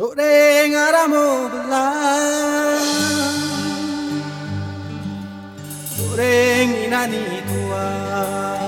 do de ngaramo bla do re nginani tua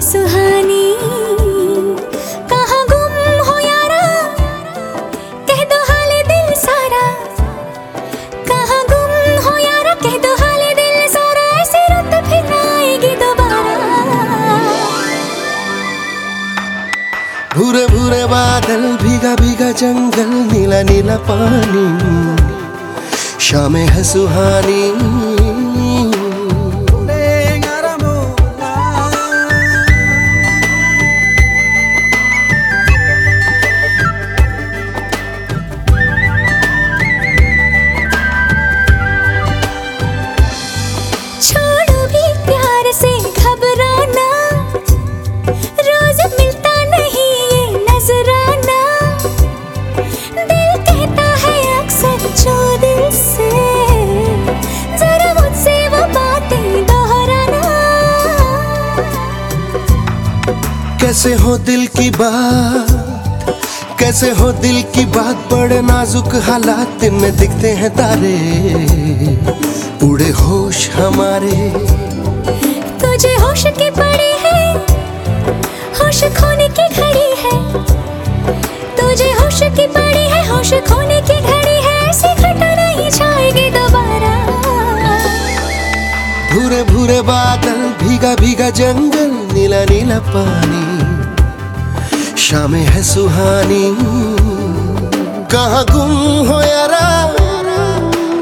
सुहानी। कहाँ गुम हो यारा? कह दो हाले दिल सारा। कहाँ गुम हो यारा? कह दो हाले दिल सारा। ऐसी रुत फिर आएगी दोबारा। भूरे भूरे बादल, भीगा भीगा जंगल, नीला नीला पानी। शामें है सुहानी। कैसे हो दिल की बात? कैसे हो दिल की बात? बड़े नाजुक हालात दिन में दिखते हैं तारे। उड़े होश हमारे। तुझे होश की पड़ी है होश खोने की घड़ी है। तुझे होश की पड़ी है होश खोने की घड़ी है। ऐसी घटा नहीं जाएगी दोबारा। भूरे भूरे बादल भीगा भीगा जंगल नीला नीला पानी। शामें है सुहानी। कहाँ गुम हो यारा?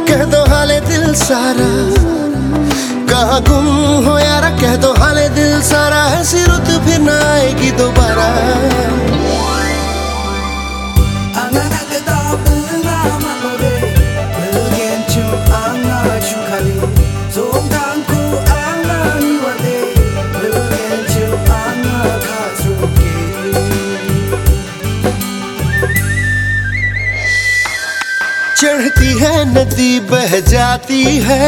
कह दो हाले दिल सारा। कहाँ गुम हो यारा? कह दो हाले दिल सारा। है सिरुत फिर ना आएगी दोबारा। चढ़ती है, नदी बह जाती है।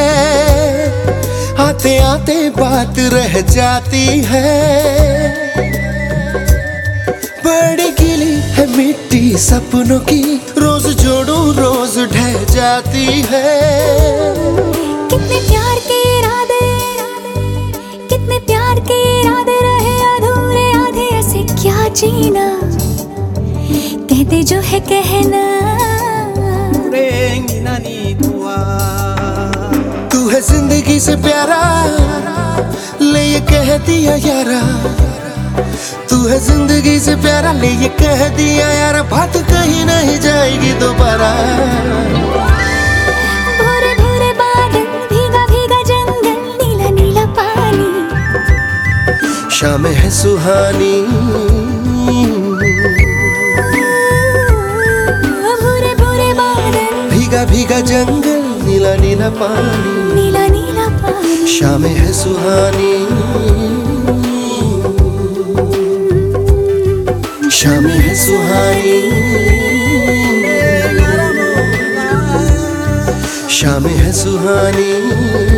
आते आते बात रह जाती है। बड़ी गिली है मिट्टी सपनों की, रोज जोड़ू, रोज ढह जाती है। कितने प्यार के इरादे, कितने प्यार के इरादे रहे अधूरे, आधे ऐसे क्या जीना। कहते जो है कहना। से प्यारा? ले ये कह दिया यारा। तू है ज़िंदगी से प्यारा ले ये कह दिया यारा। बात कहीं नहीं जाएगी दोबारा। भूरे भूरे भीगा भीगा जंगल नीला नीला पानी। शाम है सुहानी। भूरे भूरे बादल। भीगा भीगा जंगल नीला नीला पानी। नीला नीला शाम है सुहानी। शाम है सुहानी। शाम है सुहानी।